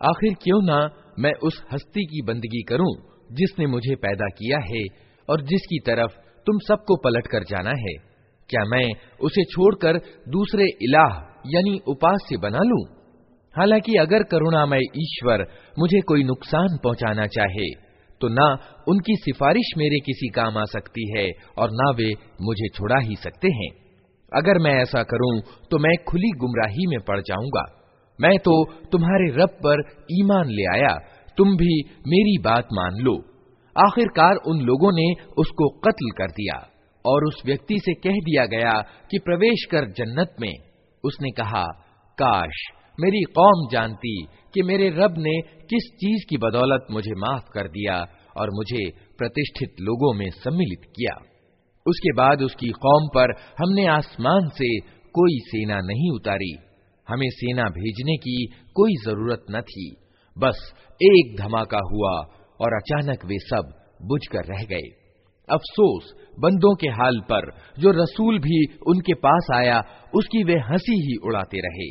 आखिर क्यों ना मैं उस हस्ती की बंदगी करूं जिसने मुझे पैदा किया है और जिसकी तरफ तुम सबको पलट कर जाना है क्या मैं उसे छोड़कर दूसरे इलाह यानी उपास्य बना लूँ? हालाँकि अगर करुणामय ईश्वर मुझे कोई नुकसान पहुंचाना चाहे तो ना उनकी सिफारिश मेरे किसी काम आ सकती है, और ना वे मुझे छुड़ा ही सकते हैं। अगर मैं ऐसा करूँ तो मैं खुली गुमराही में पड़ जाऊँगा। मैं तो तुम्हारे रब पर ईमान ले आया, तुम भी मेरी बात मान लो। आखिरकार उन लोगों ने उसको कत्ल कर दिया, और उस व्यक्ति से कह दिया गया कि प्रवेश कर जन्नत में। उसने कहा, काश मेरी कौम जानती कि मेरे रब ने किस चीज़ की बदौलत मुझे माफ़ कर दिया और मुझे प्रतिष्ठित लोगों में सम्मिलित किया। उसके बाद उसकी कौम पर हमने आसमान से कोई सेना नहीं उतारी। हमें सेना भेजने की कोई ज़रूरत न थी। बस एक धमाका हुआ और अचानक वे सब बुझकर रह गए। अफसोस बंदों के हाल पर जो रसूल भी उनके पास आया उसकी वे हंसी ही उड़ाते रहे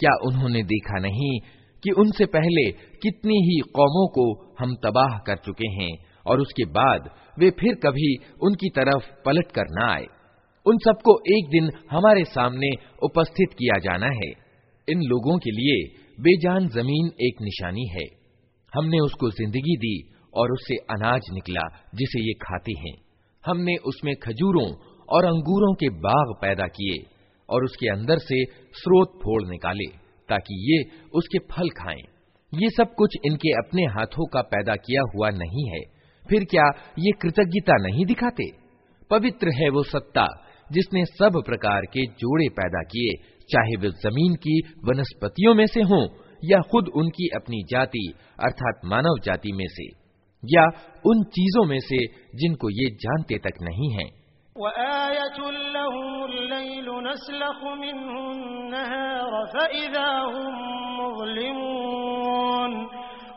क्या उन्होंने देखा नहीं कि उनसे पहले कितनी ही कौमों को हम तबाह कर चुके हैं और उसके बाद वे फिर कभी उनकी तरफ पलट कर न आए उन सबको एक दिन हमारे सामने उपस्थित किया जाना है इन लोगों के लिए बेजान ज़मीन एक निशानी है। हमने उसको ज़िंदगी दी और उससे अनाज निकला, जिसे ये खाते हैं। हमने उसमें खजूरों और अंगूरों के बाग पैदा किए और उसके अंदर से स्रोत फोड़ निकाले, ताकि ये उसके फल खाएँ। ये सब कुछ इनके अपने हाथों का पैदा किया हुआ नहीं है। फिर क्या ये कृतज्ञता नहीं दिखाते? पवित्र है वो सत्ता जिसने सब प्रकार के जोड़े पैदा किए चाहे वे जमीन की वनस्पतियों में से हों या खुद उनकी अपनी जाति अर्थात मानव जाति में से या उन चीजों में से जिनको ये जानते तक नहीं हैं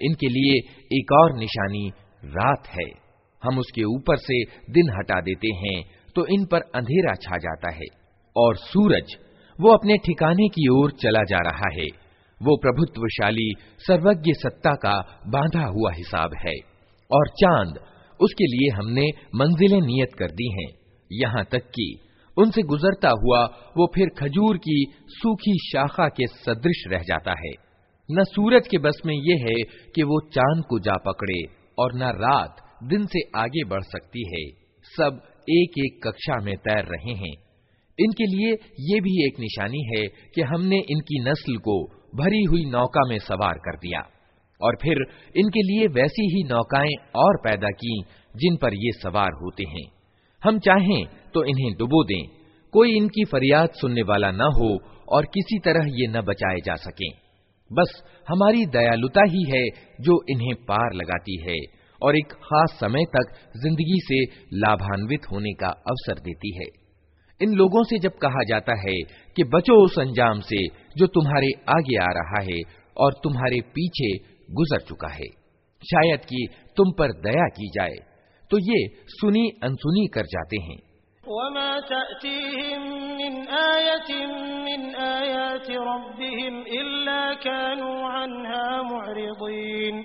इनके लिए एक और निशानी रात है हम उसके ऊपर से दिन हटा देते हैं तो इन पर अंधेरा छा जाता है और सूरज वो अपने ठिकाने की ओर चला जा रहा है वो प्रभुत्वशाली सर्वज्ञ सत्ता का बांधा हुआ हिसाब है और चांद उसके लिए हमने मंजिलें नियत कर दी हैं यहाँ तक कि उनसे गुजरता हुआ वो फिर खजूर की सूखी शाखा के सदृश रह जाता है। न सूरज के बस में यह है कि वो चाँद को जा पकड़े और न रात दिन से आगे बढ़ सकती है। सब एक एक कक्षा में तैर रहे हैं। इनके लिए ये भी एक निशानी है कि हमने इनकी नस्ल को भरी हुई नौका में सवार कर दिया। और फिर इनके लिए वैसी ही नौकाएँ और पैदा की जिन पर ये सवार होते हैं। हम चाहें तो इन्हें डुबो दें। कोई इनकी फरियाद सुनने वाला न हो और किसी तरह ये न बचाए जा सके। बस हमारी दयालुता ही है जो इन्हें पार लगाती है और एक खास समय तक ज़िंदगी से लाभान्वित होने का अवसर देती है। इन लोगों से जब कहा जाता है कि बचो उस अंजाम से जो तुम्हारे आगे आ रहा है और तुम्हारे पीछे गुजर चुका है। शायद कि तुम पर दया की जाए। तो ये सुनी अनसुनी कर जाते हैं वमा तअतीहिम मिन आयतिन मिन आयाति रब्बिहिम इल्ला कानू अन्हा मुअरिदीन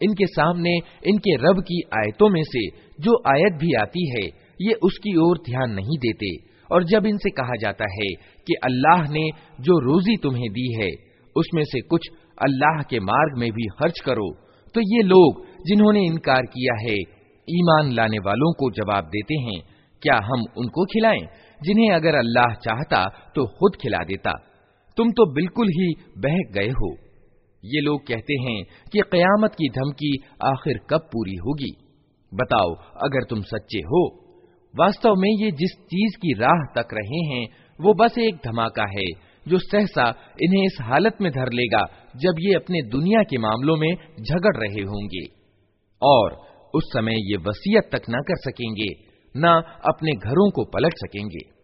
इनके सामने इनके रब की आयतों में से जो आयत भी आती है ये उसकी ओर ध्यान नहीं देते और जब इनसे कहा जाता है कि अल्लाह ने जो रोजी तुम्हें दी है उसमें से कुछ अल्लाह के मार्ग में भी खर्च करो तो ये लोग जिन्होंने इनकार किया है ईमान लाने वालों को जवाब देते हैं क्या हम उनको खिलाएँ? जिन्हें अगर अल्लाह चाहता तो खुद खिला देता। तुम तो बिल्कुल ही बहक गए हो। ये लोग कहते हैं कि कयामत की धमकी आखिर कब पूरी होगी? बताओ, अगर तुम सच्चे हो। वास्तव में ये जिस चीज़ की राह तक रहे हैं, वो बस एक धमाका है, जो सहसा इन्हें इस हालत में धर लेगा, जब ये अपने दुनिया के मामलों में झगड़ रहे होंगे। और उस समय ये वसीयत तक न कर सकेंगे। न अपने घरों को पलट सकेंगे।